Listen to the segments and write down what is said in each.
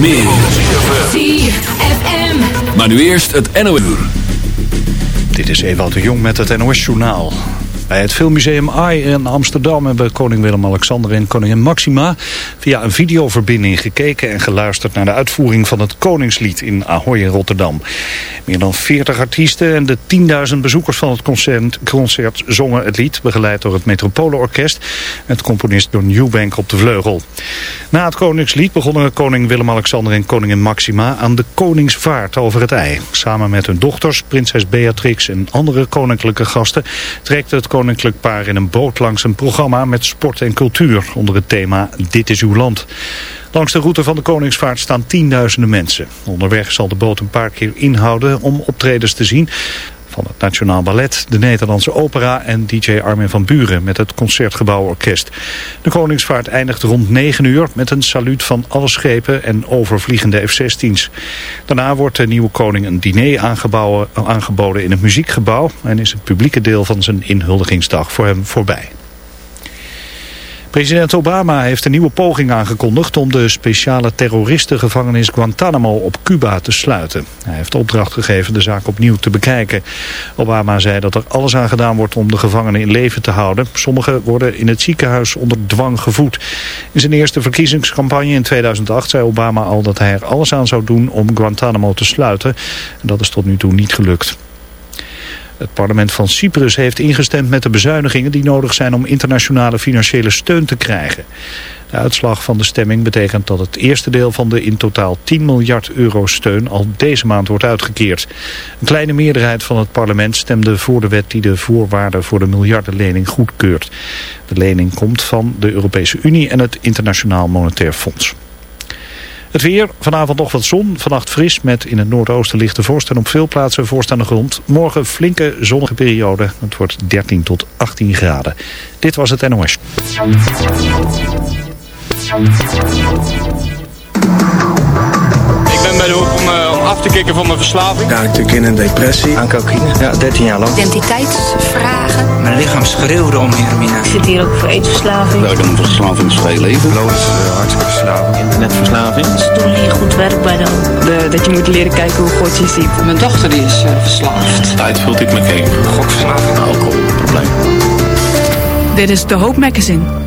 meer. ZFM. Maar nu eerst het NOS. Dit is Ewout de Jong met het NOS-journaal. Bij het Filmmuseum AI in Amsterdam hebben koning Willem-Alexander en koningin Maxima via een videoverbinding gekeken en geluisterd naar de uitvoering van het Koningslied in Ahoy in Rotterdam. Meer dan 40 artiesten en de 10.000 bezoekers van het concert, concert zongen het lied, begeleid door het Metropolenorkest met componist Don Newbank op de vleugel. Na het Koningslied begonnen koning Willem-Alexander en koningin Maxima aan de Koningsvaart over het IJ. Samen met hun dochters, prinses Beatrix en andere koninklijke gasten trekt het koninklijk paar in een boot langs een programma met sport en cultuur onder het thema Dit is uw land. Langs de route van de Koningsvaart staan tienduizenden mensen. Onderweg zal de boot een paar keer inhouden om optredens te zien van het Nationaal Ballet, de Nederlandse Opera en DJ Armin van Buren met het Concertgebouworkest. De Koningsvaart eindigt rond 9 uur met een saluut van alle schepen en overvliegende F-16's. Daarna wordt de nieuwe koning een diner aangeboden in het muziekgebouw en is het publieke deel van zijn inhuldigingsdag voor hem voorbij. President Obama heeft een nieuwe poging aangekondigd om de speciale terroristengevangenis Guantanamo op Cuba te sluiten. Hij heeft opdracht gegeven de zaak opnieuw te bekijken. Obama zei dat er alles aan gedaan wordt om de gevangenen in leven te houden. Sommigen worden in het ziekenhuis onder dwang gevoed. In zijn eerste verkiezingscampagne in 2008 zei Obama al dat hij er alles aan zou doen om Guantanamo te sluiten. En dat is tot nu toe niet gelukt. Het parlement van Cyprus heeft ingestemd met de bezuinigingen die nodig zijn om internationale financiële steun te krijgen. De uitslag van de stemming betekent dat het eerste deel van de in totaal 10 miljard euro steun al deze maand wordt uitgekeerd. Een kleine meerderheid van het parlement stemde voor de wet die de voorwaarden voor de miljardenlening goedkeurt. De lening komt van de Europese Unie en het Internationaal Monetair Fonds. Het weer, vanavond nog wat zon, vannacht fris met in het noordoosten lichte vorst en op veel plaatsen vorst aan de grond. Morgen flinke zonnige periode, het wordt 13 tot 18 graden. Dit was het NOS. Ik ben bij de hoek om, om af te kicken van mijn verslaving. Ja, natuurlijk in een depressie. Aan cocaïne, ja, 13 jaar lang. Identiteitsvragen. Mijn lichaam schreeuwde om heroïne. Ik zit hier ook voor eetverslaving. Nou, dan verslavingsvrij leven. Lood, uh, hartstikke verslaving. Internetverslaving. Ze doen hier goed werk bij dan. De, dat je moet leren kijken hoe God je ziet. Mijn dochter die is uh, verslaafd. Tijd vult ik me geen. Gokverslaving. Alcohol, probleem. Dit is de Hoop Magazine.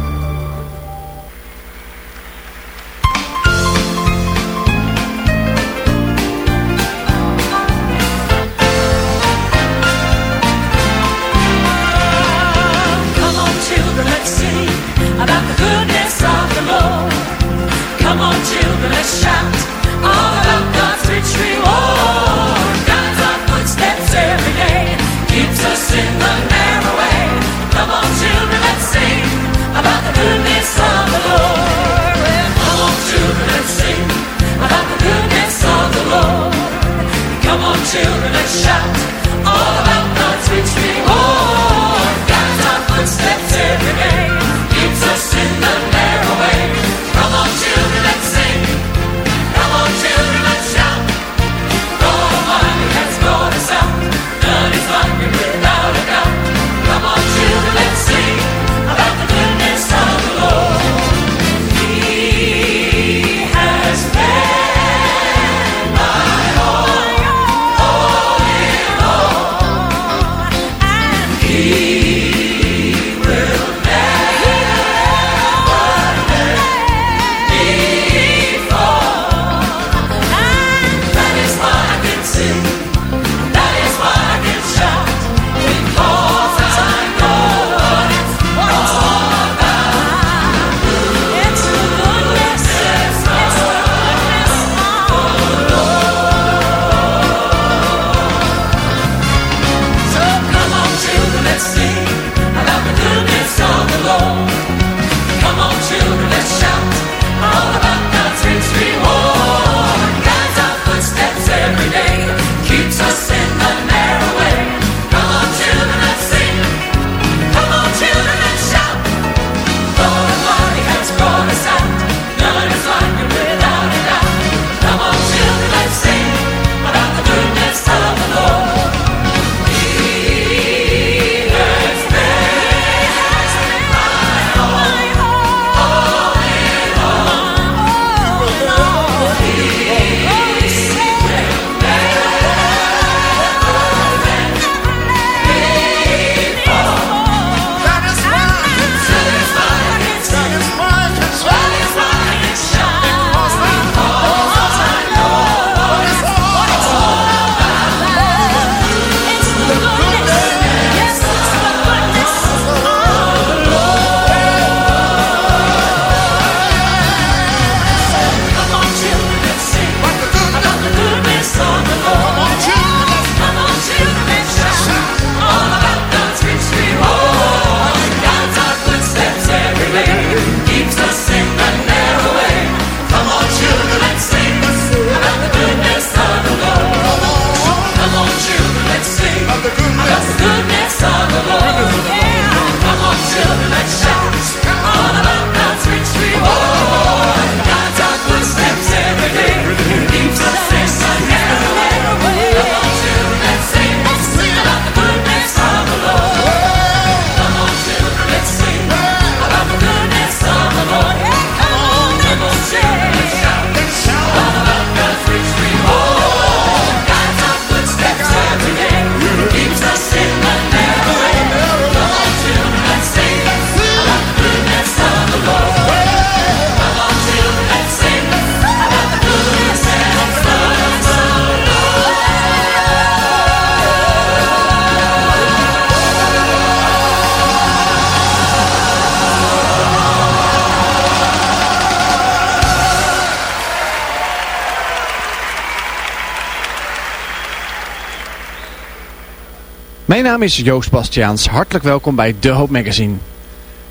Naam Joost Bastiaans. Hartelijk welkom bij The Hope Magazine.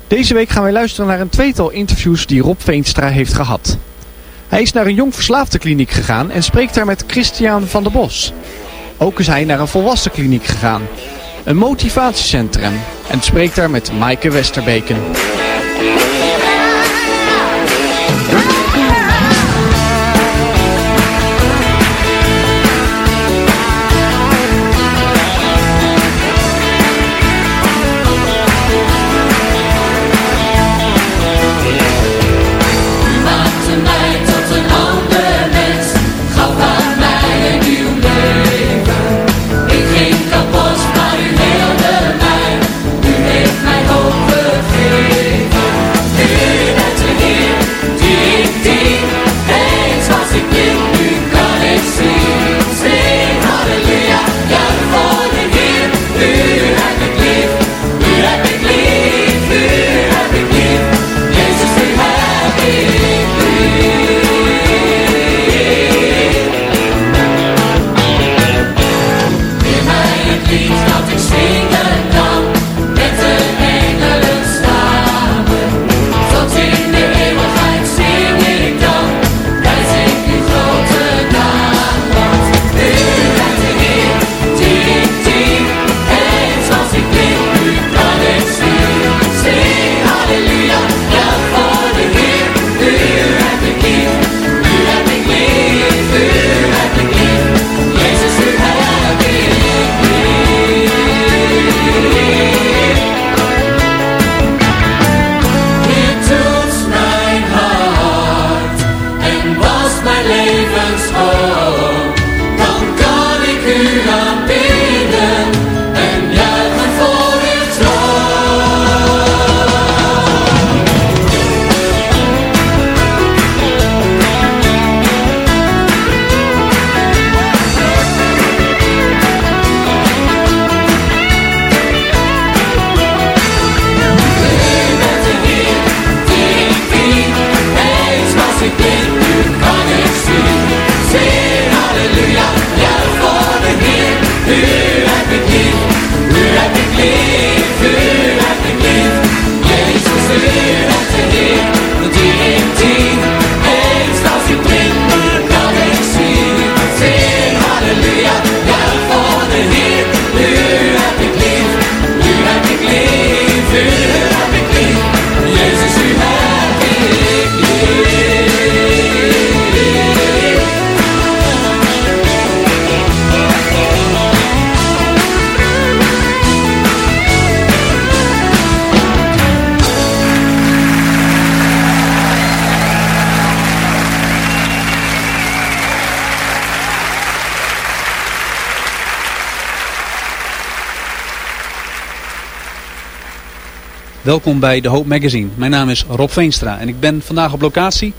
Deze week gaan wij luisteren naar een tweetal interviews die Rob Veenstra heeft gehad. Hij is naar een jong verslaafdenkliniek gegaan en spreekt daar met Christian van der Bos. Ook is hij naar een volwassenkliniek gegaan. Een motivatiecentrum en spreekt daar met Maaike Westerbeken. Welkom bij de Hoop Magazine. Mijn naam is Rob Veenstra en ik ben vandaag op locatie.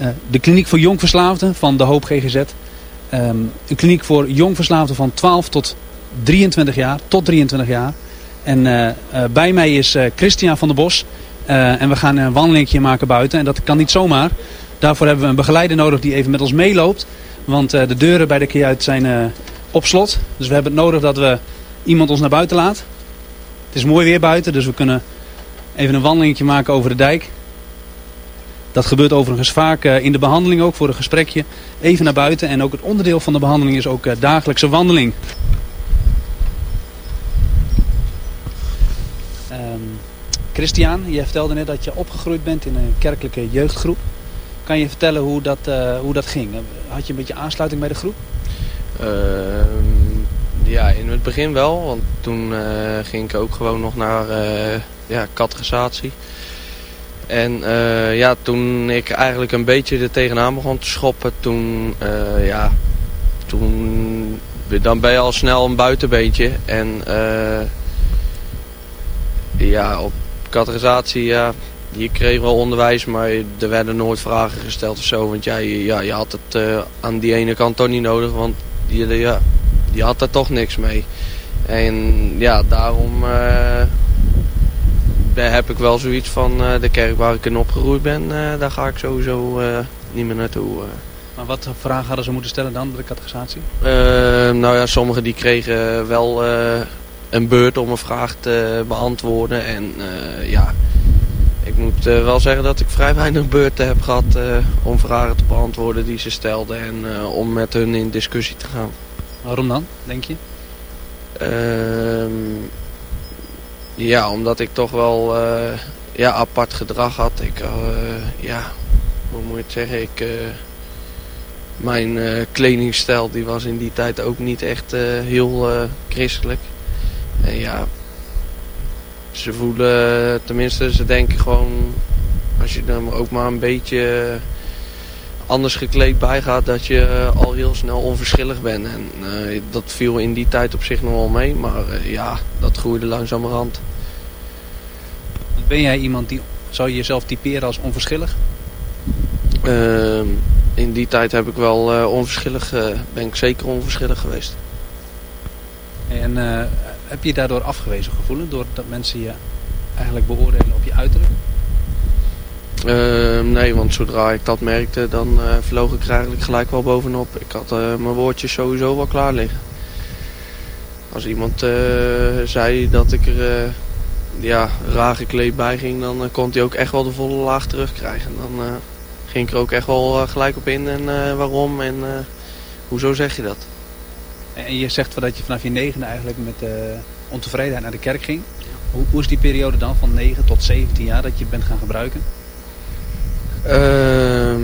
Uh, de kliniek voor jongverslaafden van de Hoop GGZ. Um, een kliniek voor jongverslaafden van 12 tot 23 jaar. Tot 23 jaar. En uh, uh, bij mij is Christian van der Bos. en we gaan een wandelingje maken buiten. En dat kan niet zomaar. Daarvoor hebben we een begeleider nodig die even met ons meeloopt. Want de deuren bij de kajuit zijn op slot. Dus we hebben het nodig dat we iemand ons naar buiten laat. Het is mooi weer buiten, dus we kunnen even een wandelingetje maken over de dijk. Dat gebeurt overigens vaak uh, in de behandeling ook voor een gesprekje. Even naar buiten en ook het onderdeel van de behandeling is ook uh, dagelijkse wandeling. Um, Christian, je vertelde net dat je opgegroeid bent in een kerkelijke jeugdgroep. Kan je vertellen hoe dat, uh, hoe dat ging? Had je een beetje aansluiting bij de groep? ja, in het begin wel. Want toen ging ik ook gewoon nog naar ja, categorisatie. En uh, ja, toen ik eigenlijk een beetje er tegenaan begon te schoppen, toen, uh, ja, toen, dan ben je al snel een buitenbeentje. En uh, ja, op categorisatie, ja, je kreeg wel onderwijs, maar er werden nooit vragen gesteld of zo. Want ja, je, ja, je had het aan die ene kant toch niet nodig, want je, ja, je had er toch niks mee. En ja, daarom heb ik wel zoiets van uh, de kerk waar ik in opgegroeid ben, uh, daar ga ik sowieso uh, niet meer naartoe. Maar wat vragen hadden ze moeten stellen dan bij de categorisatie? nou ja, sommigen die kregen wel een beurt om een vraag te beantwoorden. En ja, ik moet wel zeggen dat ik vrij weinig beurten heb gehad om vragen te beantwoorden die ze stelden. En om met hun in discussie te gaan. Waarom dan, denk je? Ja, omdat ik toch wel ja, apart gedrag had. Ik, ja, hoe moet je zeggen, ik mijn uh, kledingstijl die was in die tijd ook niet echt heel christelijk. En ja, ze voelen, tenminste ze denken gewoon, als je er ook maar een beetje anders gekleed bij gaat, dat je al heel snel onverschillig bent. En dat viel in die tijd op zich nog wel mee, maar ja, dat groeide langzamerhand. Ben jij iemand die, zou je jezelf typeren als onverschillig? Ehm, in die tijd heb ik wel uh, onverschillig, uh, ben ik zeker onverschillig geweest. En uh, heb je daardoor afgewezen gevoelen? Doordat mensen je eigenlijk beoordelen op je uiterlijk? Ehm, nee, want zodra ik dat merkte, dan vloog ik er eigenlijk gelijk wel bovenop. Ik had mijn woordjes sowieso wel klaar liggen. Als iemand zei dat ik er ja, raar gekleed bij ging, dan kon hij ook echt wel de volle laag terugkrijgen. Dan ging ik er ook echt wel eh, gelijk op in en uh, waarom en uh, hoezo zeg je dat. En je zegt dat je vanaf je negende eigenlijk met ontevredenheid naar de kerk ging. Hoe, hoe, is die periode dan van 9 tot 17 jaar dat je bent gaan gebruiken? Uh,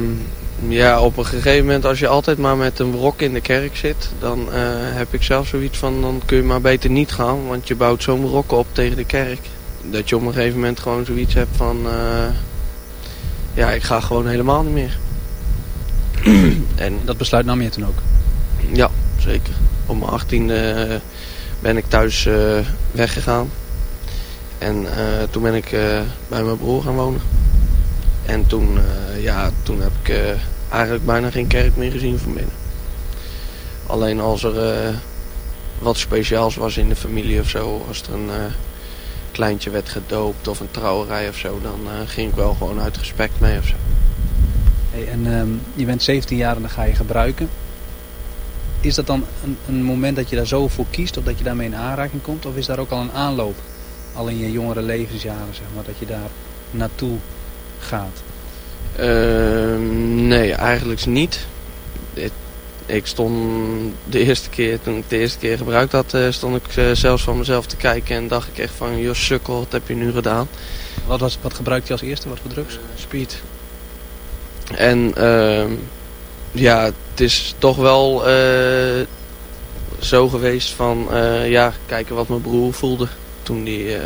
ja, op een gegeven moment als je altijd maar met een rok in de kerk zit, dan heb ik zelf zoiets van, dan kun je maar beter niet gaan, want je bouwt zo'n rok op tegen de kerk. Dat je op een gegeven moment gewoon zoiets hebt van, ja, ik ga gewoon helemaal niet meer. en dat besluit nam je toen ook? Ja, zeker. Op mijn achttiende uh, ben ik thuis uh, weggegaan. En toen ben ik bij mijn broer gaan wonen. En toen, ja, toen heb ik eigenlijk bijna geen kerk meer gezien van binnen. Alleen als er wat speciaals was in de familie of zo, als er een kleintje werd gedoopt of een trouwerij of zo, dan uh, ging ik wel gewoon uit respect mee of zo. Hey, en um, je bent 17 jaar en dan ga je gebruiken. Is dat dan een, een, moment dat je daar zo voor kiest of dat je daarmee in aanraking komt? Of is daar ook al een aanloop, al in je jongere levensjaren, zeg maar, dat je daar naartoe gaat? Uh, nee, eigenlijk niet. Ik stond de eerste keer, toen ik de eerste keer gebruikt had, uh, stond ik uh, zelfs van mezelf te kijken en dacht ik echt van, joh sukkel, wat heb je nu gedaan? Wat, was, wat gebruikte je als eerste? Wat voor drugs? Uh, speed. En ehm, ja, het is toch wel zo geweest van, ja, kijken wat mijn broer voelde toen hij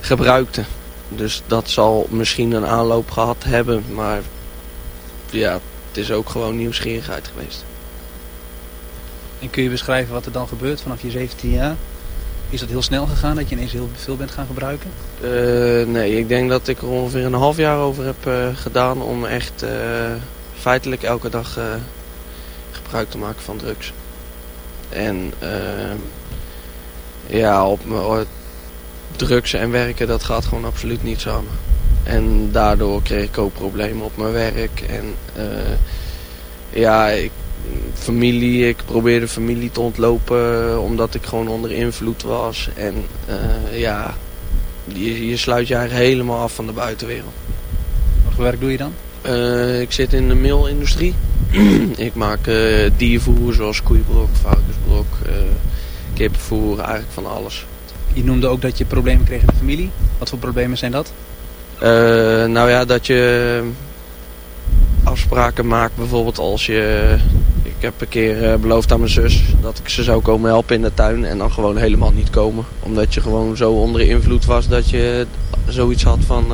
gebruikte. Dus dat zal misschien een aanloop gehad hebben, maar ja, het is ook gewoon nieuwsgierigheid geweest. En kun je beschrijven wat er dan gebeurt vanaf je 17 jaar? Is dat heel snel gegaan dat je ineens heel veel bent gaan gebruiken? Uh, nee, ik denk dat ik er ongeveer een half jaar over heb uh, gedaan om echt uh, feitelijk elke dag gebruik te maken van drugs. En ja, op, op drugs en werken dat gaat gewoon absoluut niet samen. En daardoor kreeg ik ook problemen op mijn werk. En uh, ja, ik, familie, ik probeerde familie te ontlopen omdat ik gewoon onder invloed was. En uh, ja, je, je sluit je eigenlijk helemaal af van de buitenwereld. Wat voor werk doe je dan? Uh, ik zit in de mailindustrie. ik maak uh, diervoer zoals koeienbrok, varkensbrok, kippenvoer, eigenlijk van alles. Je noemde ook dat je problemen kreeg in de familie. Wat voor problemen zijn dat? Uh, nou ja, dat je afspraken maakt bijvoorbeeld als je... Ik heb een keer uh, beloofd aan mijn zus dat ik ze zou komen helpen in de tuin en dan gewoon helemaal niet komen. Omdat je gewoon zo onder invloed was dat je zoiets had van... Uh,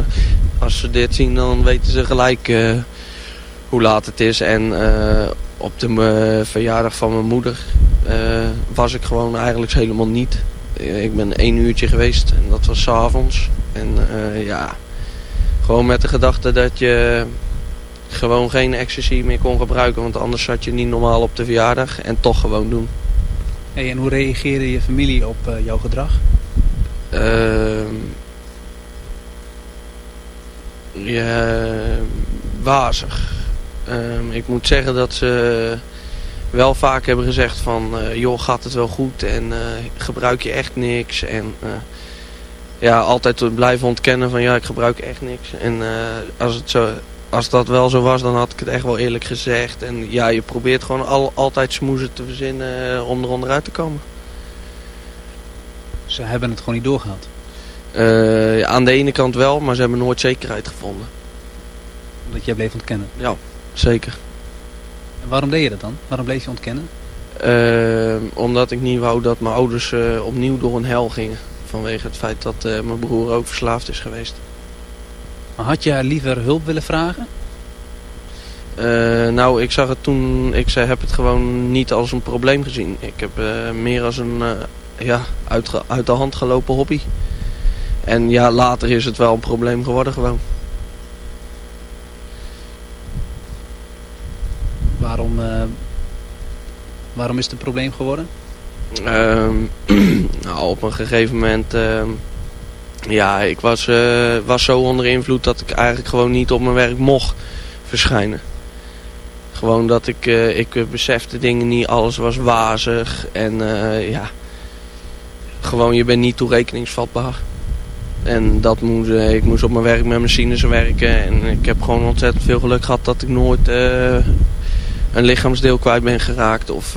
als ze dit zien dan weten ze gelijk hoe laat het is. En op de verjaardag van mijn moeder was ik gewoon eigenlijk helemaal niet. Ik ben één uurtje geweest en dat was s avonds. En ja, gewoon met de gedachte dat je gewoon geen ecstasy meer kon gebruiken. Want anders zat je niet normaal op de verjaardag en toch gewoon doen. Hey, en hoe reageerde je familie op uh, jouw gedrag? Uh, ja, wazig. Uh, ik moet zeggen dat ze wel vaak hebben gezegd van, joh, gaat het wel goed en gebruik je echt niks. En ja, altijd blijven ontkennen van, ja, ik gebruik echt niks. En als, het zo, als dat wel zo was, dan had ik het echt wel eerlijk gezegd. En ja, je probeert gewoon al, altijd smoezen te verzinnen om er onderuit te komen. Ze hebben het gewoon niet doorgehad? Uh, aan de ene kant wel, maar ze hebben nooit zekerheid gevonden. Dat jij bleef ontkennen? Ja, zeker. En waarom deed je dat dan? Waarom bleef je ontkennen? Uh, omdat ik niet wou dat mijn ouders opnieuw door een hel gingen. Vanwege het feit dat mijn broer ook verslaafd is geweest. Had je liever hulp willen vragen? nou, ik zag het toen, ik heb het gewoon niet als een probleem gezien. Ik heb meer als een ja, uit, uit de hand gelopen hobby. En ja, later is het wel een probleem geworden gewoon. Waarom, waarom is het een probleem geworden? Uh, nou, op een gegeven moment... Uh, ja, ik was, uh, was zo onder invloed dat ik eigenlijk gewoon niet op mijn werk mocht verschijnen. Gewoon dat ik, uh, ik besefte dingen niet, alles was wazig en ja, gewoon je bent niet toerekeningsvatbaar. En dat moest, eh, ik moest op mijn werk met machines werken. En ik heb gewoon ontzettend veel geluk gehad dat ik nooit een lichaamsdeel kwijt ben geraakt. Of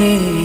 yeah.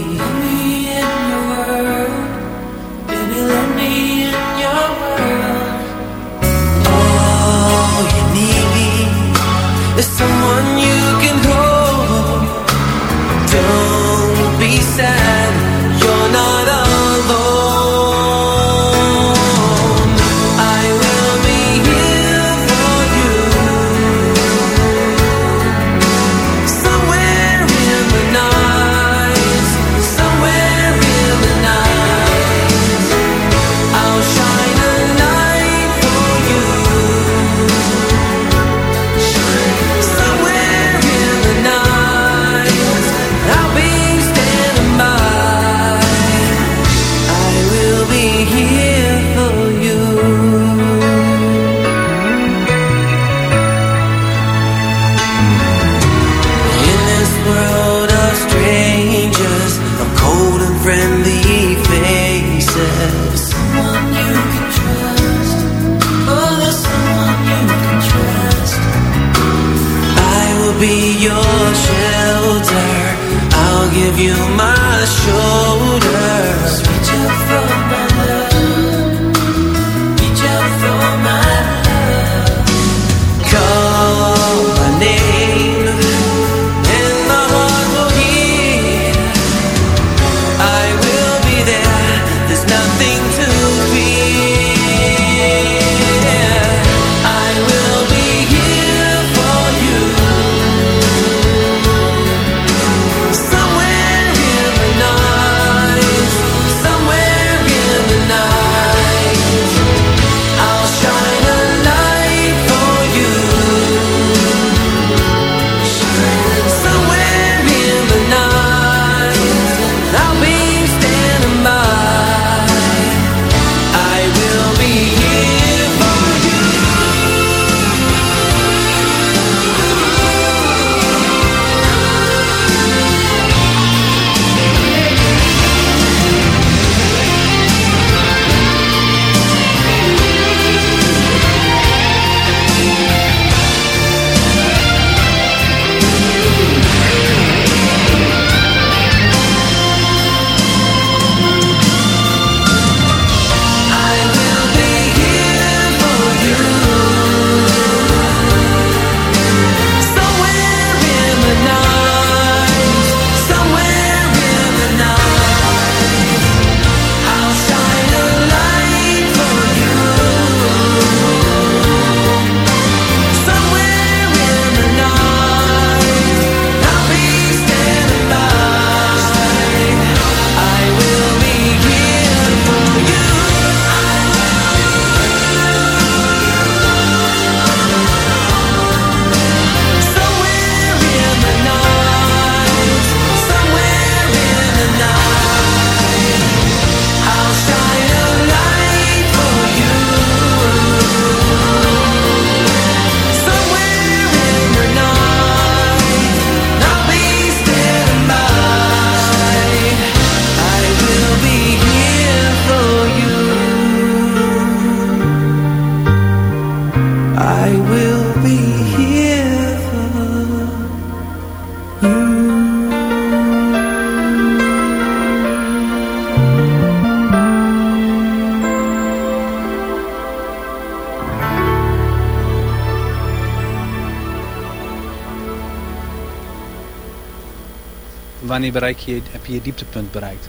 Wanneer bereik je, heb je je dieptepunt bereikt?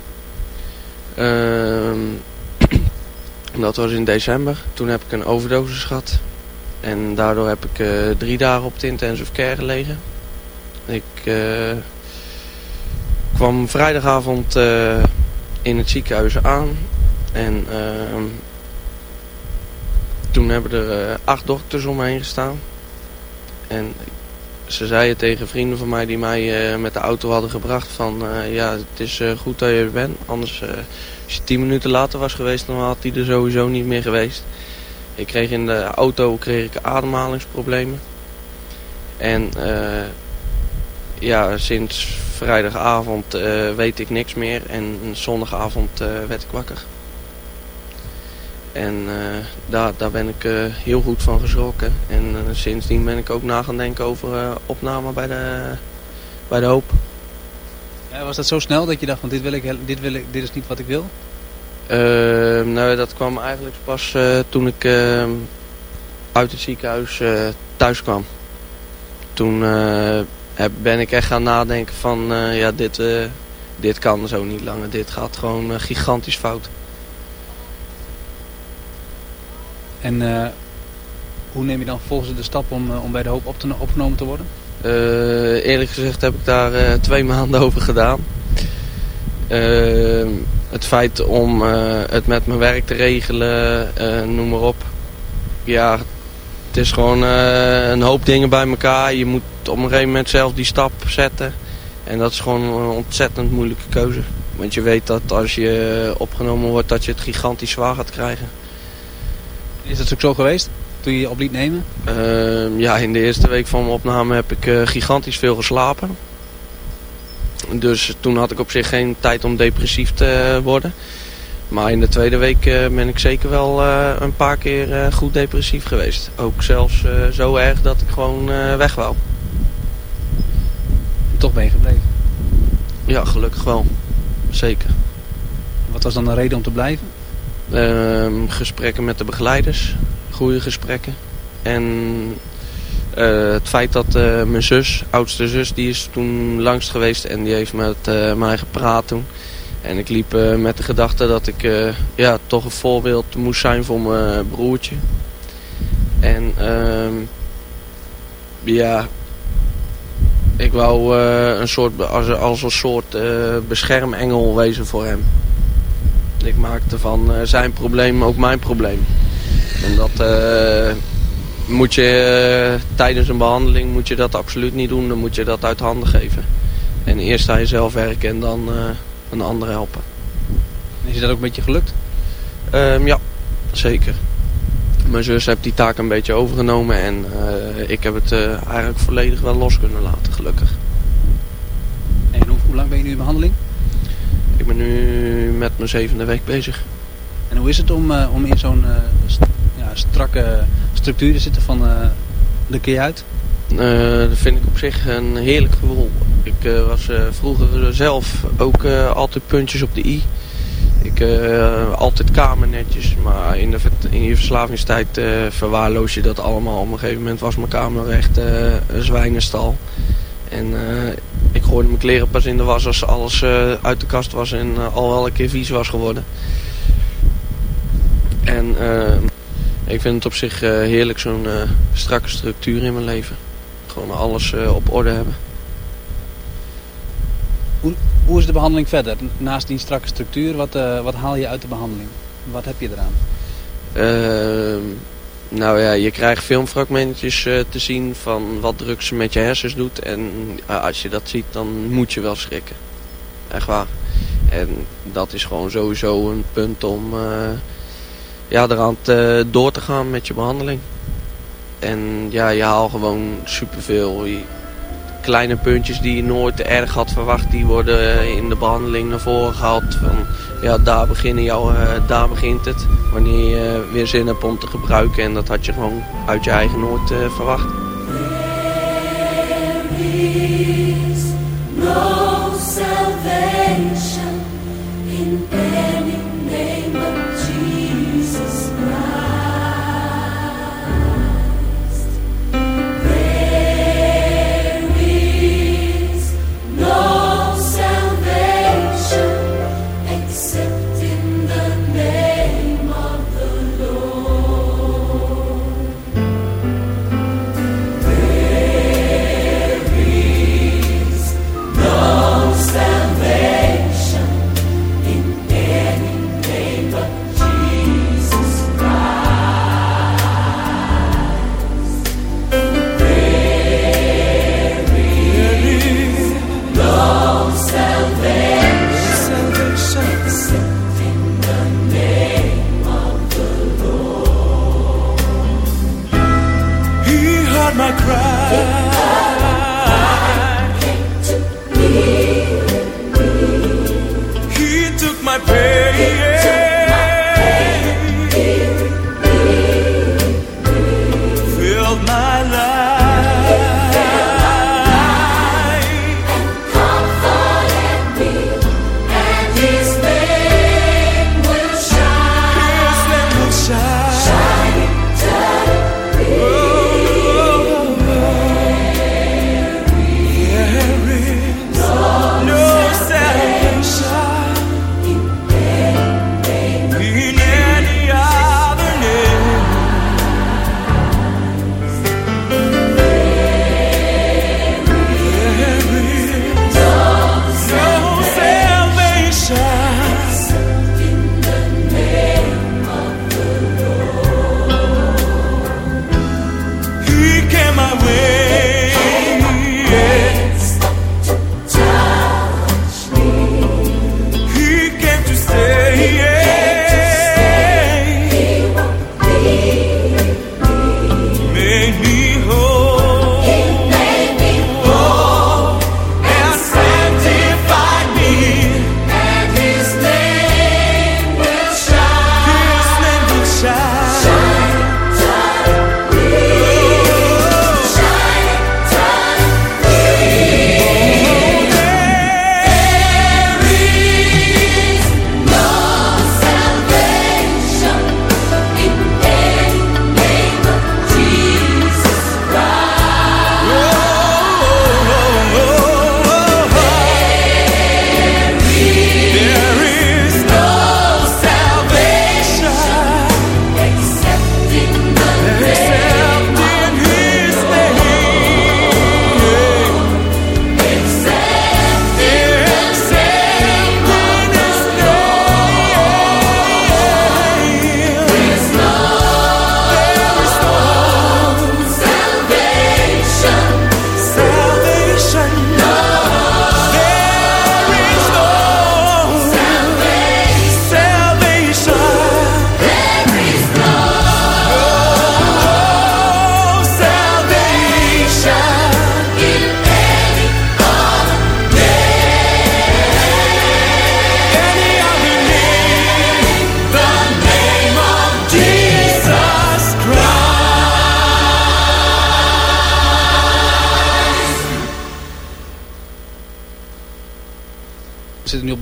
Ehm, dat was in december. Toen heb ik een overdosis gehad. En daardoor heb ik uh, drie dagen op de intensive care gelegen. Ik uh, kwam vrijdagavond uh, in het ziekenhuis aan. En ehm, toen hebben er acht dokters om me heen gestaan. En ze zeiden tegen vrienden van mij die mij uh, met de auto hadden gebracht van uh, ja het is uh, goed dat je er bent. Anders als je tien minuten later was geweest dan had hij er sowieso niet meer geweest. Ik kreeg in de auto kreeg ik ademhalingsproblemen. En ja sinds vrijdagavond weet ik niks meer en zondagavond werd ik wakker. En uh, daar, daar ben ik uh, heel goed van geschrokken. En uh, sindsdien ben ik ook na gaan denken over opname bij de, bij de hoop. Ja, was dat zo snel dat je dacht van dit, wil ik, dit, wil ik, dit is niet wat ik wil? nou, dat kwam eigenlijk pas toen ik uit het ziekenhuis thuis kwam. Toen heb, ben ik echt gaan nadenken van ja, dit, dit kan zo niet langer. Dit gaat gewoon gigantisch fout. En uh, hoe neem je dan volgens de stap om, uh, om bij de hoop opgenomen te worden? Uh, eerlijk gezegd heb ik daar twee maanden over gedaan. het feit om het met mijn werk te regelen, noem maar op. Ja, het is gewoon een hoop dingen bij elkaar. Je moet op een gegeven moment zelf die stap zetten. En dat is gewoon een ontzettend moeilijke keuze. Want je weet dat als je opgenomen wordt dat je het gigantisch zwaar gaat krijgen. Is dat ook zo geweest? Toen je je op liet nemen? Uh, ja, in de eerste week van mijn opname heb ik uh, gigantisch veel geslapen. Dus toen had ik op zich geen tijd om depressief te worden. Maar in de tweede week uh, ben ik zeker wel uh, een paar keer goed depressief geweest. Ook zelfs zo erg dat ik gewoon weg wou. En toch ben je gebleven? Ja, gelukkig wel. Zeker. Wat was dan de reden om te blijven? Uh, gesprekken met de begeleiders. Goede gesprekken. En uh, het feit dat uh, mijn zus, oudste zus, die is toen langs geweest en die heeft met uh, mij gepraat toen. En ik liep met de gedachte dat ik ja, toch een voorbeeld moest zijn voor mijn broertje. En ehm, ja, ik wou een soort, als, als een soort beschermengel wezen voor hem. Ik maakte van uh, zijn probleem ook mijn probleem. En dat uh, moet je uh, tijdens een behandeling moet je dat absoluut niet doen. Dan moet je dat uit handen geven. En eerst aan jezelf werken en dan een ander helpen. Is je dat ook een beetje gelukt? Um, ja, zeker. Mijn zus heeft die taak een beetje overgenomen en ik heb het eigenlijk volledig wel los kunnen laten, gelukkig. En hoe, hoe lang ben je nu in behandeling? Ik ben nu met mijn zevende week bezig. En hoe is het om, uh, om in zo'n uh, st ja, strakke structuur te zitten van uh, de keer uit? dat vind ik op zich een heerlijk gevoel. Ik was vroeger zelf ook altijd puntjes op de i. Ik altijd kamernetjes, maar in, de, in je verslavingstijd verwaarloos je dat allemaal. Op een gegeven moment was mijn kamer echt een zwijnenstal. En ik gooide mijn kleren pas in de was als alles uh, uit de kast was en uh, al wel een keer vies was geworden. En uh, ik vind het op zich heerlijk zo'n strakke structuur in mijn leven. Gewoon alles op orde hebben. Hoe, hoe is de behandeling verder? Naast die strakke structuur, wat, wat haal je uit de behandeling? Wat heb je eraan? Nou ja, je krijgt filmfragmentjes uh, te zien van wat drugs met je hersens doet. En uh, als je dat ziet, dan moet je wel schrikken. Echt waar. En dat is gewoon sowieso een punt om uh, ja, eraan te, door te gaan met je behandeling. En ja, je haalt gewoon superveel. Kleine puntjes die je nooit erg had verwacht, die worden in de behandeling naar voren gehaald. Van, ja, daar, beginnen jou, uh, daar begint het. Wanneer je uh, weer zin hebt om te gebruiken. En dat had je gewoon uit je eigen nooit uh, verwacht. There is no salvation in any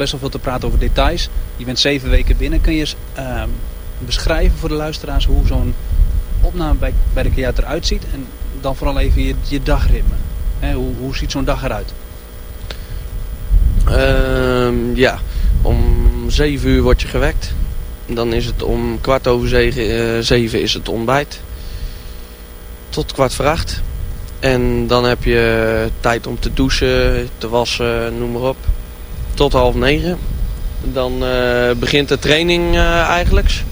best wel veel te praten over details. Je bent zeven weken binnen. Kun je eens ehm, beschrijven voor de luisteraars hoe zo'n opname bij, bij de kajuit eruit ziet? En dan vooral even je, dagritme. Hoe, hoe ziet zo'n dag eruit? Ehm, ja, om 7 uur word je gewekt. Dan is het om kwart over zeven, eh, zeven is het ontbijt. Tot kwart voor acht. En dan heb je tijd om te douchen, te wassen, noem maar op. Tot half negen. Dan eh, begint de training eh, eigenlijk.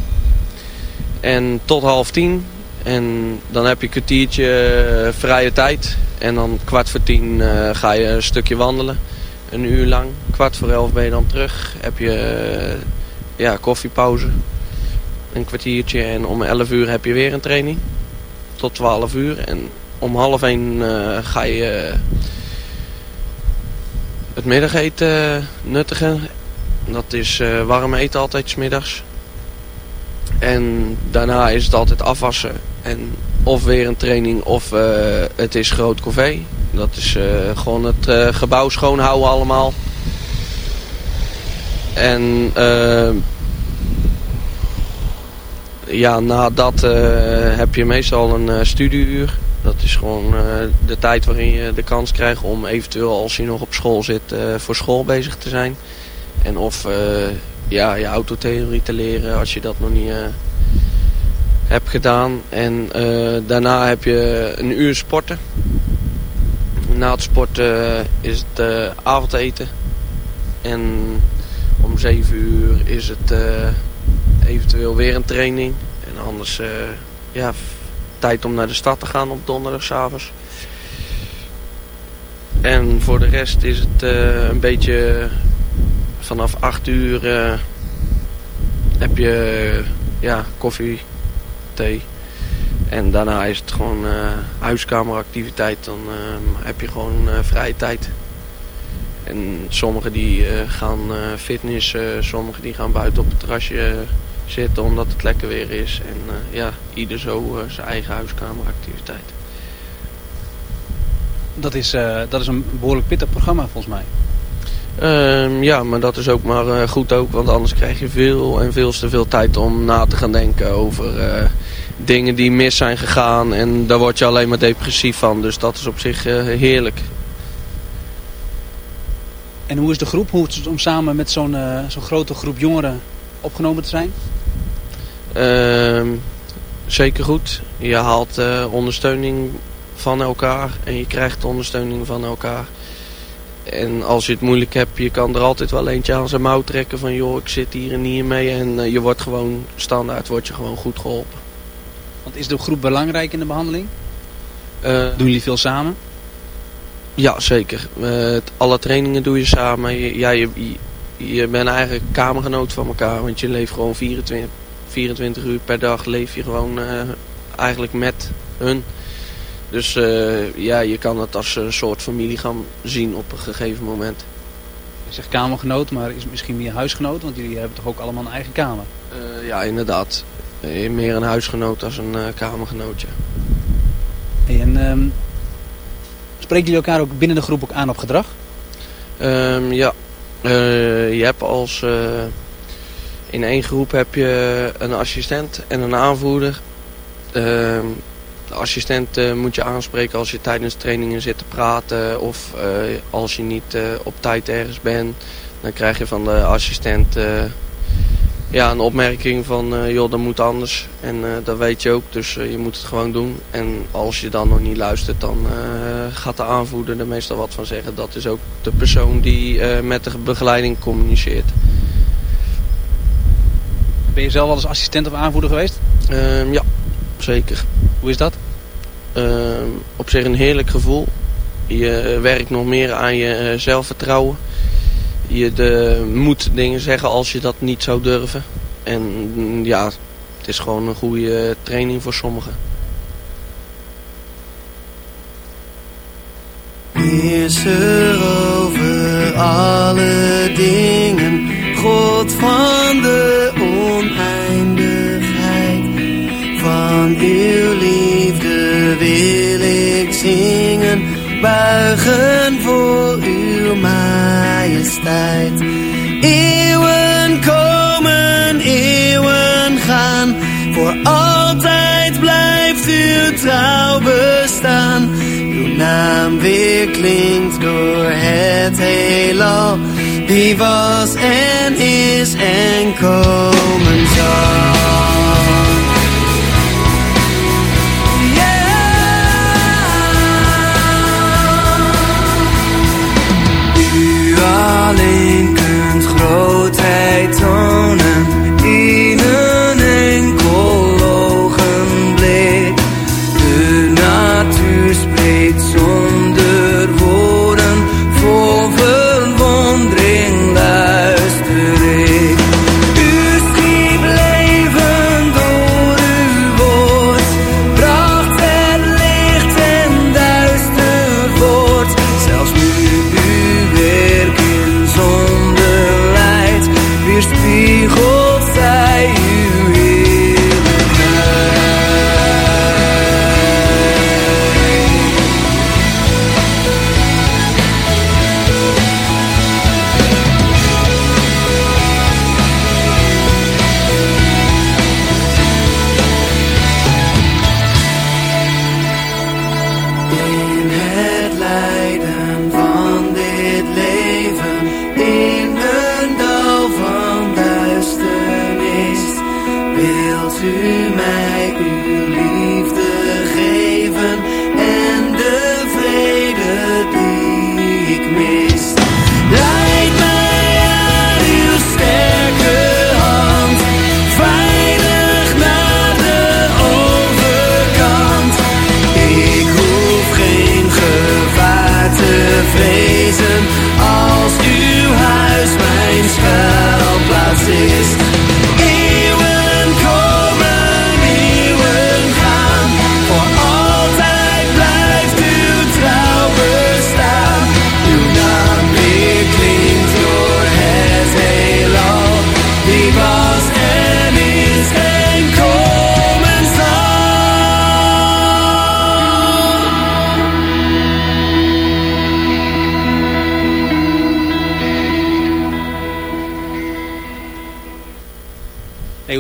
En tot half tien. En dan heb je een kwartiertje eh, vrije tijd. En dan kwart voor tien ga je een stukje wandelen. Een uur lang. Kwart voor elf ben je dan terug. Heb je ja, koffiepauze. Een kwartiertje. En om elf uur heb je weer een training. Tot twaalf uur. En om half één ga je het middageten nuttigen. Dat is eh, warm eten altijd 's middags. En daarna is het altijd afwassen. En of weer een training of eh, het is groot café. Dat is eh, gewoon het eh, gebouw schoonhouden allemaal. En eh, ja, na dat eh, heb je meestal een eh, studieuur. Dat is gewoon eh, de tijd waarin je de kans krijgt om eventueel als je nog op school zit eh, voor school bezig te zijn. En of eh, ja, je autotheorie te leren als je dat nog niet hebt gedaan. En daarna heb je een uur sporten. Na het sporten is het avondeten. En om 7 uur is het eventueel weer een training. En anders ja, tijd om naar de stad te gaan op donderdagavond. En voor de rest is het eh, een beetje vanaf 8 uur eh, heb je ja, koffie, thee. En daarna is het gewoon eh, huiskameractiviteit. Dan heb je gewoon vrije tijd. En sommigen die gaan fitnessen, sommigen die gaan buiten op het terrasje zitten omdat het lekker weer is. En eh, ja, ieder zo eh, zijn eigen huiskameractiviteit. Dat is, eh, dat is een behoorlijk pittig programma volgens mij. Ehm, ja, maar dat is ook maar goed ook, want anders krijg je veel en veel te veel tijd om na te gaan denken over dingen die mis zijn gegaan. En daar word je alleen maar depressief van, dus dat is op zich heerlijk. En hoe is de groep? Hoe is het om samen met zo'n zo'n grote groep jongeren opgenomen te zijn? Ehm, zeker goed. Je haalt eh, ondersteuning van elkaar en je krijgt ondersteuning van elkaar. En als je het moeilijk hebt, je kan er altijd wel eentje aan zijn mouw trekken van joh, ik zit hier en hier mee. En eh, je wordt gewoon standaard, word je gewoon goed geholpen. Want is de groep belangrijk in de behandeling? Eh, Doen jullie veel samen? Ja, zeker. Alle trainingen doe je samen. Je, ja, je, je, je bent eigenlijk kamergenoot van elkaar. Want je leeft gewoon 24, 24 uur per dag leef je gewoon eh, eigenlijk met hun. Dus eh, ja, je kan het als een soort familie gaan zien op een gegeven moment. Je zegt kamergenoot, maar is het misschien meer huisgenoot? Want jullie hebben toch ook allemaal een eigen kamer? Eh, ja, inderdaad. Meer een huisgenoot als een kamergenootje. Hey, en ehm, spreken jullie elkaar ook binnen de groep ook aan op gedrag? Ehm, ja, Eh, je hebt als... in één groep heb je een assistent en een aanvoerder. Ehm, de assistent eh, moet je aanspreken als je tijdens trainingen zit te praten. Of eh, als je niet eh, op tijd ergens bent. Dan krijg je van de assistent ja, een opmerking van... joh, dat moet anders. En dat weet je ook, dus je moet het gewoon doen. En als je dan nog niet luistert, dan gaat de aanvoerder er meestal wat van zeggen. Dat is ook de persoon die met de begeleiding communiceert. Ben je zelf al eens assistent of aanvoerder geweest? Ehm, ja, zeker. Hoe is dat? Ehm, op zich een heerlijk gevoel. Je werkt nog meer aan je eh, zelfvertrouwen. Je de, moet dingen zeggen als je dat niet zou durven. En mm, ja, het is gewoon een goede training voor sommigen. Heerser over alle dingen, God van de buigen voor uw majesteit. Eeuwen komen, eeuwen gaan, voor altijd blijft uw trouw bestaan. Uw naam weer klinkt door het heelal, die was en is en komen zal.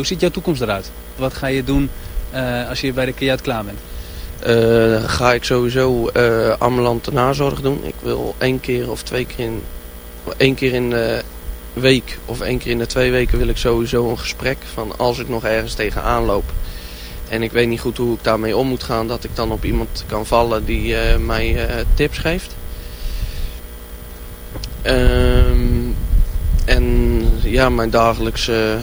Hoe ziet jouw toekomst eruit? Wat ga je doen eh, als je bij de kajuit klaar bent? Eh, ga ik sowieso eh ambulante nazorg doen. Ik wil één keer of twee keer in, één keer in de week of één keer in de twee weken wil ik sowieso een gesprek van als ik nog ergens tegenaan loop. En ik weet niet goed hoe ik daarmee om moet gaan, dat ik dan op iemand kan vallen die mij tips geeft. Ehm, en ja, mijn dagelijkse,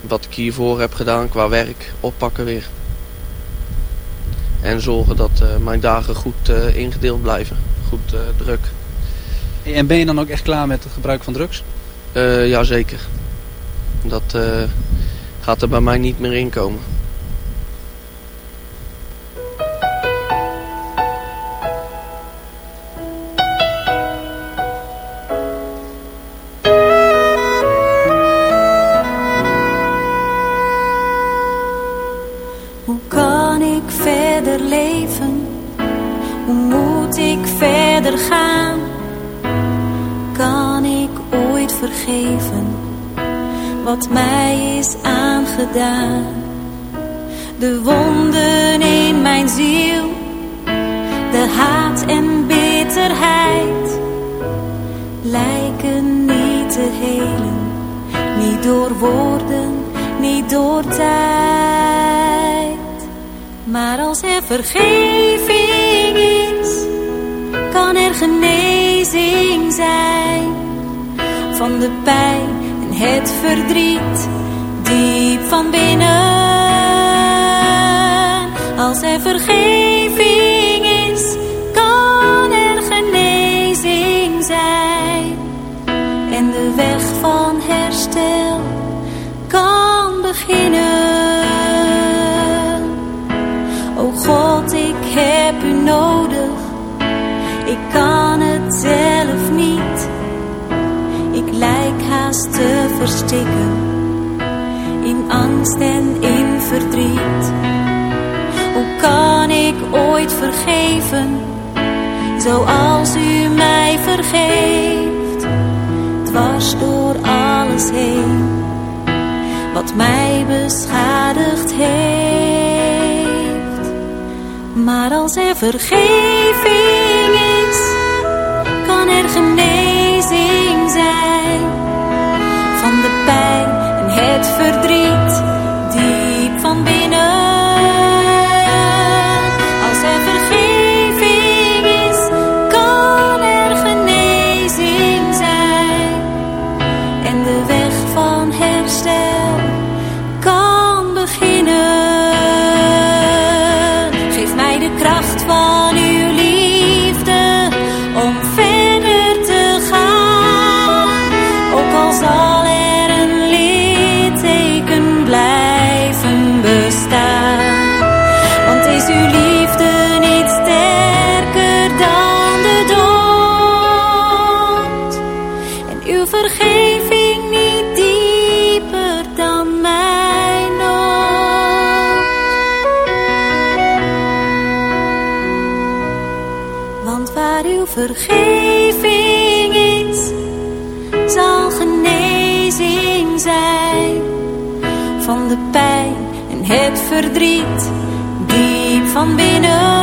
wat ik hiervoor heb gedaan qua werk, oppakken weer. En zorgen dat eh, mijn dagen goed eh, ingedeeld blijven. Goed eh, druk. En ben je dan ook echt klaar met het gebruik van drugs? Jazeker. Dat gaat er bij mij niet meer in komen. zoals u mij vergeeft. Dwars door alles heen, wat mij beschadigd heeft. Maar als er vergeving is, kan er genezing zijn. Van de pijn en het verdriet, diep van binnen. van binnen.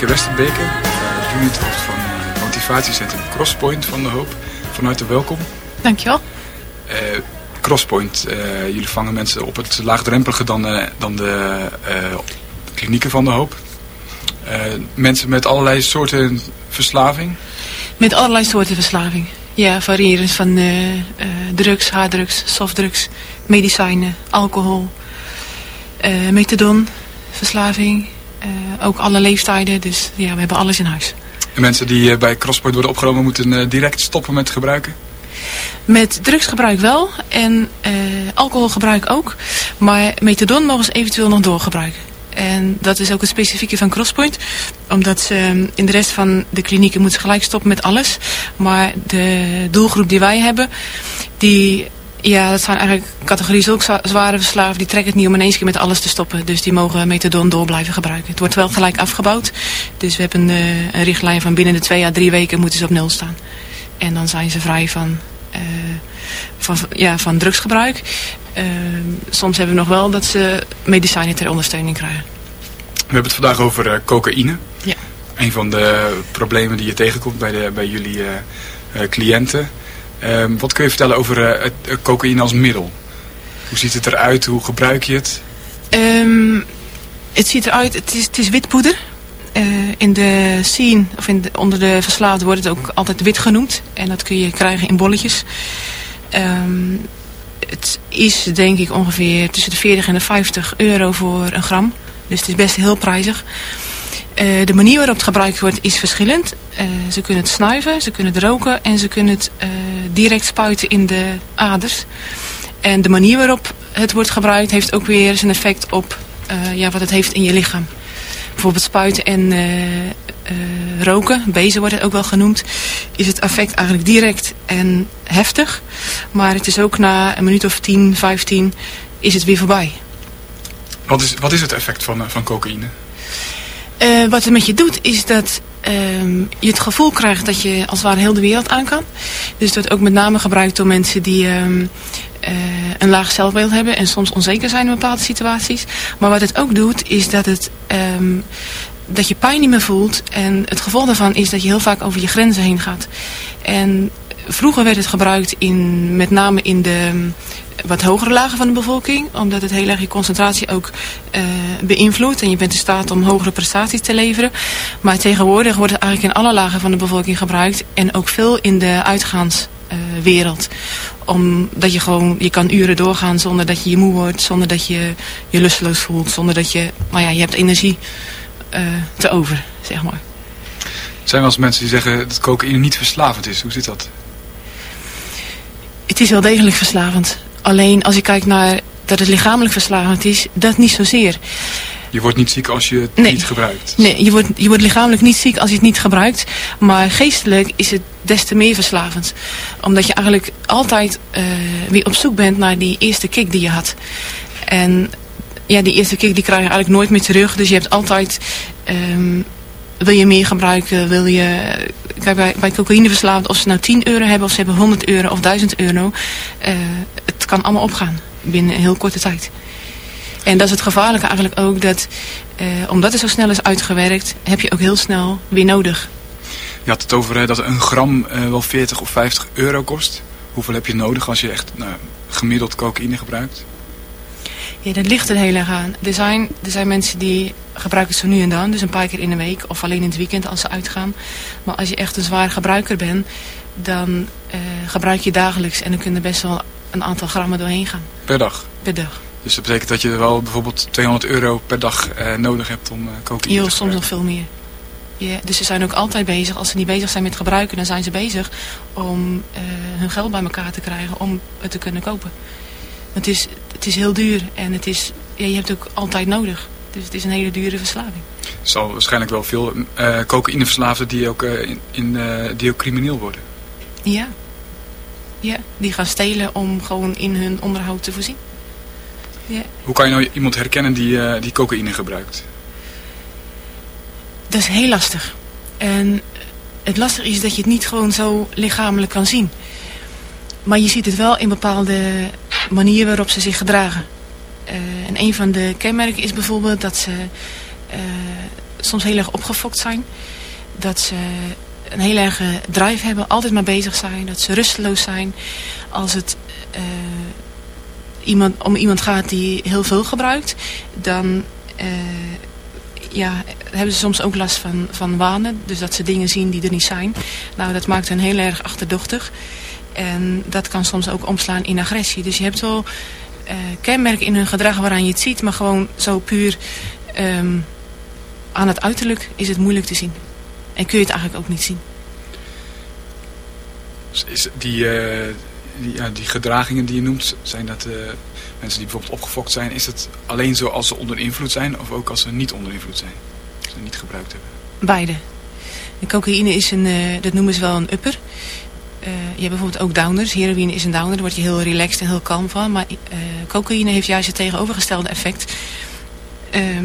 Maaike Westerbeke, uh, unithoofd van het motivatiecentrum Crosspoint van de Hoop. Van harte welkom. Dankjewel. Uh, Crosspoint, uh, jullie vangen mensen op het laagdrempelige dan, uh, dan de klinieken van de Hoop. mensen met allerlei soorten verslaving. Met allerlei soorten verslaving. Ja, variërend van drugs, harddrugs, softdrugs, medicijnen, alcohol, methadon, verslaving. Ook alle leeftijden, dus ja, we hebben alles in huis. En mensen die bij Crosspoint worden opgenomen moeten direct stoppen met gebruiken? Met drugsgebruik wel en uh, alcoholgebruik ook. Maar methadon mogen ze eventueel nog doorgebruiken. En dat is ook het specifieke van Crosspoint. Omdat ze in de rest van de klinieken moeten gelijk stoppen met alles. Maar de doelgroep die wij hebben, die, ja, dat zijn eigenlijk categorieën zulke zware verslaafden. Die trekken het niet om ineens keer met alles te stoppen. Dus die mogen methadon door blijven gebruiken. Het wordt wel gelijk afgebouwd. Dus we hebben een, een richtlijn van binnen de twee à drie weken moeten ze op nul staan. En dan zijn ze vrij van, uh, van, ja, van drugsgebruik. Uh, soms hebben we nog wel dat ze medicijnen ter ondersteuning krijgen. We hebben het vandaag over uh, cocaïne. Ja. Een van de problemen die je tegenkomt bij, de, bij jullie cliënten. Ehm, wat kun je vertellen over het, cocaïne als middel? Hoe ziet het eruit? Hoe gebruik je het? Um, het ziet eruit, het is, het is wit poeder. Uh, in de scene, of in de, onder de verslaafden wordt het ook altijd wit genoemd. En dat kun je krijgen in bolletjes. Um, het is denk ik ongeveer tussen de 40 en de 50 euro voor een gram. Dus het is best heel prijzig. Uh, de manier waarop het gebruikt wordt is verschillend. Uh, ze kunnen het snuiven, ze kunnen het roken en ze kunnen het direct spuiten in de aders. En de manier waarop het wordt gebruikt heeft ook weer zijn effect op ja, wat het heeft in je lichaam bijvoorbeeld spuiten en roken, bezen wordt het ook wel genoemd, is het effect eigenlijk direct en heftig. Maar het is ook na een minuut of 10, 15 is het weer voorbij. Wat is, wat is het effect van, van cocaïne? Uh, wat het met je doet is dat um, je het gevoel krijgt dat je als het ware heel de wereld aan kan. Dus dat ook met name gebruikt door mensen die um, uh, een laag zelfbeeld hebben en soms onzeker zijn in bepaalde situaties. Maar wat het ook doet is dat, het, um, dat je pijn niet meer voelt. En het gevolg daarvan is dat je heel vaak over je grenzen heen gaat. En vroeger werd het gebruikt in, met name in de wat hogere lagen van de bevolking. Omdat het heel erg je concentratie ook uh, beïnvloedt. En je bent in staat om hogere prestaties te leveren. Maar tegenwoordig wordt het eigenlijk in alle lagen van de bevolking gebruikt. En ook veel in de uitgaanswereld. Uh, omdat je gewoon, je kan uren doorgaan zonder dat je je moe wordt. Zonder dat je je lusteloos voelt. Zonder dat je, maar ja, je hebt energie uh, te over, zeg maar. Er zijn wel eens mensen die zeggen dat cocaïne niet verslavend is. Hoe zit dat? Het is wel degelijk verslavend. Alleen als je kijkt naar dat het lichamelijk verslavend is, dat niet zozeer. Je wordt niet ziek als je het nee. niet gebruikt? Nee, je wordt, je wordt lichamelijk niet ziek als je het niet gebruikt. Maar geestelijk is het des te meer verslavend. Omdat je eigenlijk altijd uh, weer op zoek bent naar die eerste kick die je had. En ja, die eerste kick die krijg je eigenlijk nooit meer terug. Dus je hebt altijd... Um, wil je meer gebruiken, wil je... Kijk, bij, bij cocaïneverslaafd, of ze nou 10 euro hebben, of ze hebben 100 euro of 1000 euro. Uh, het kan allemaal opgaan binnen een heel korte tijd. En dat is het gevaarlijke eigenlijk ook, dat uh, omdat het zo snel is uitgewerkt, heb je ook heel snel weer nodig. Je had het over uh, dat een gram uh, wel 40 of 50 euro kost. Hoeveel heb je nodig als je echt nou, gemiddeld cocaïne gebruikt? Ja, dat ligt er heel erg aan. Er zijn, er zijn mensen die gebruiken het zo nu en dan, dus een paar keer in de week of alleen in het weekend als ze uitgaan. Maar als je echt een zwaar gebruiker bent, dan uh, gebruik je dagelijks en dan kun je best wel een aantal grammen doorheen gaan. Per dag? Per dag. Dus dat betekent dat je wel bijvoorbeeld 200 euro per dag uh, nodig hebt om uh, cocaïne Jo, soms nog veel meer. Ja, dus ze zijn ook altijd bezig. Als ze niet bezig zijn met gebruiken, dan zijn ze bezig om uh, hun geld bij elkaar te krijgen om het te kunnen kopen. Het is, het is heel duur en het is, ja, je hebt het ook altijd nodig. Dus het is een hele dure verslaving. Er zal waarschijnlijk wel veel uh, cocaïneverslaafden die ook, uh, in, in, die ook crimineel worden. Ja. Ja, die gaan stelen om gewoon in hun onderhoud te voorzien. Ja. Hoe kan je nou iemand herkennen die, die cocaïne gebruikt? Dat is heel lastig. En het lastige is dat je het niet gewoon zo lichamelijk kan zien. Maar je ziet het wel in bepaalde manier waarop ze zich gedragen. Uh, en een van de kenmerken is bijvoorbeeld dat ze uh, soms heel erg opgefokt zijn. Dat ze een heel erg drive hebben, altijd maar bezig zijn. Dat ze rusteloos zijn. Als het uh, iemand, om iemand gaat die heel veel gebruikt, dan uh, ja, hebben ze soms ook last van, van wanen. Dus dat ze dingen zien die er niet zijn. Nou, dat maakt hen heel erg achterdochtig. En dat kan soms ook omslaan in agressie. Dus je hebt wel uh, kenmerken in hun gedrag waaraan je het ziet. Maar gewoon zo puur um, aan het uiterlijk is het moeilijk te zien. En kun je het eigenlijk ook niet zien. Is die, uh, die, ja, die gedragingen die je noemt, zijn dat uh, mensen die bijvoorbeeld opgefokt zijn. Is het alleen zo als ze onder invloed zijn of ook als ze niet onder invloed zijn? Als ze niet gebruikt hebben? Beide. De cocaïne is een, uh, dat noemen ze wel een upper. Je hebt bijvoorbeeld ook downers. Heroïne is een downer, daar word je heel relaxed en heel kalm van. Maar cocaïne heeft juist het tegenovergestelde effect.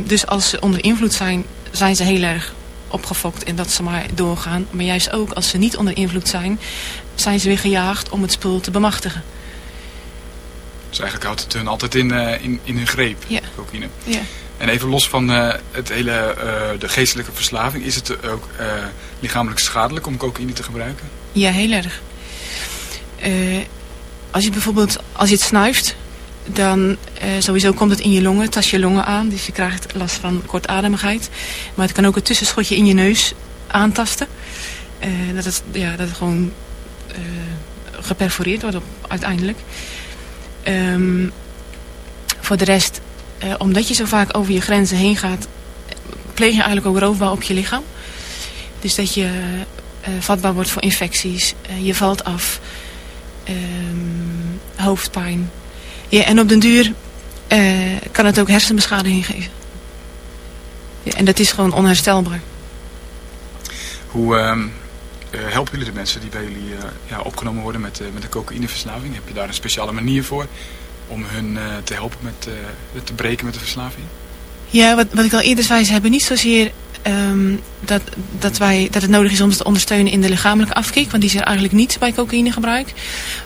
Dus als ze onder invloed zijn, zijn ze heel erg opgefokt en dat ze maar doorgaan. Maar juist ook als ze niet onder invloed zijn, zijn ze weer gejaagd om het spul te bemachtigen. Dus eigenlijk houdt het hun altijd in, uh, in, in hun greep, ja. cocaïne. Ja. En even los van uh, het hele, uh, de geestelijke verslaving, is het ook lichamelijk schadelijk om cocaïne te gebruiken? Ja, heel erg. als je bijvoorbeeld, als je het snuift, dan sowieso komt het in je longen, tast je longen aan. Dus je krijgt last van kortademigheid. Maar het kan ook het tussenschotje in je neus aantasten. dat, het, ja, dat gewoon geperforeerd wordt op, uiteindelijk. Um, voor de rest, uh, omdat je zo vaak over je grenzen heen gaat, pleeg je eigenlijk ook roofbouw op je lichaam. Dus dat je vatbaar wordt voor infecties, je valt af, um, hoofdpijn. Ja, en op den duur kan het ook hersenbeschadiging geven. Ja, en dat is gewoon onherstelbaar. Hoe... Um uh, helpen jullie de mensen die bij jullie uh, ja, opgenomen worden met, met de cocaïneverslaving? Heb je daar een speciale manier voor om hun te helpen met te breken met de verslaving? Ja, wat, wat ik al eerder zei, ze hebben niet zozeer um, dat, dat, wij, dat het nodig is om ze te ondersteunen in de lichamelijke afkick. Want die is er eigenlijk niet bij cocaïnegebruik.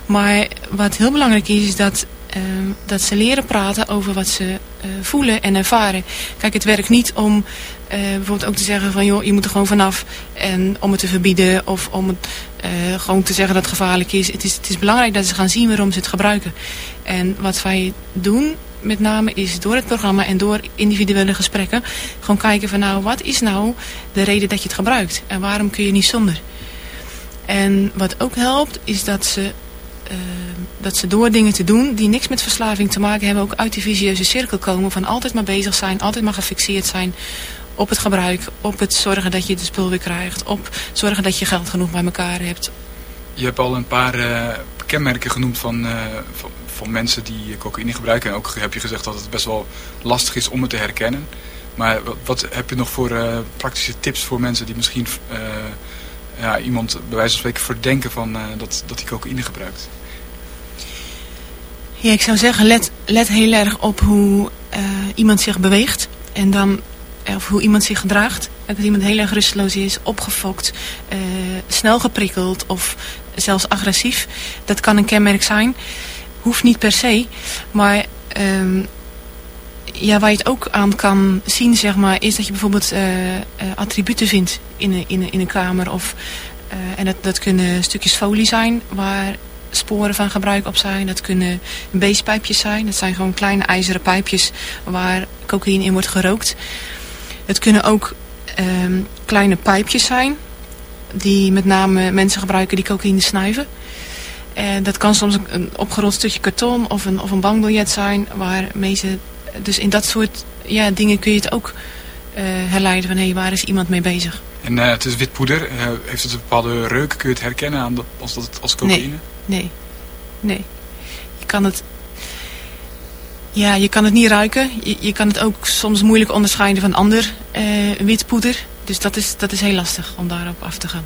Maar wat heel belangrijk is, is dat Um, dat ze leren praten over wat ze uh, voelen en ervaren. Kijk, het werkt niet om uh, bijvoorbeeld ook te zeggen van joh, je moet er gewoon vanaf. En om het te verbieden of om het uh, gewoon te zeggen dat het gevaarlijk is. Het, is. het is belangrijk dat ze gaan zien waarom ze het gebruiken. En wat wij doen met name is door het programma en door individuele gesprekken. Gewoon kijken van nou, wat is nou de reden dat je het gebruikt? En waarom kun je niet zonder? En wat ook helpt is dat ze dat ze door dingen te doen die niks met verslaving te maken hebben... ook uit die visieuze cirkel komen van altijd maar bezig zijn, altijd maar gefixeerd zijn... op het gebruik, op het zorgen dat je de spul weer krijgt... op zorgen dat je geld genoeg bij elkaar hebt. Je hebt al een paar uh, kenmerken genoemd van, uh, van, van, mensen die cocaïne gebruiken... en ook heb je gezegd dat het best wel lastig is om het te herkennen. Maar wat, heb je nog voor praktische tips voor mensen die misschien... ja, iemand bij wijze van spreken verdenken van, dat, dat hij cocaïne gebruikt? Ja, ik zou zeggen, let, let heel erg op hoe uh, iemand zich beweegt. En dan, of hoe iemand zich gedraagt. Dat iemand heel erg rusteloos is, opgefokt, uh, snel geprikkeld of zelfs agressief. Dat kan een kenmerk zijn. Hoeft niet per se. Maar um, ja, waar je het ook aan kan zien, zeg maar, is dat je bijvoorbeeld attributen vindt in een, in in een kamer. Of, en dat, dat kunnen stukjes folie zijn waar sporen van gebruik op zijn. Dat kunnen beestpijpjes zijn. Dat zijn gewoon kleine ijzeren pijpjes waar cocaïne in wordt gerookt. Het kunnen ook um, kleine pijpjes zijn. Die met name mensen gebruiken die cocaïne snuiven. En dat kan soms een opgerold stukje karton of een, of een bankbiljet zijn. Waarmee ze, dus in dat soort ja, dingen kun je het ook uh, herleiden van hé, hey, waar is iemand mee bezig. En uh, het is wit poeder. Uh, heeft het een bepaalde reuk? Kun je het herkennen aan als, dat, als cocaïne? Nee. Nee, nee. Je kan het... Ja, je kan het niet ruiken. Je, je kan het ook soms moeilijk onderscheiden van ander uh, wit poeder. Dus dat is, dat is heel lastig om daarop af te gaan.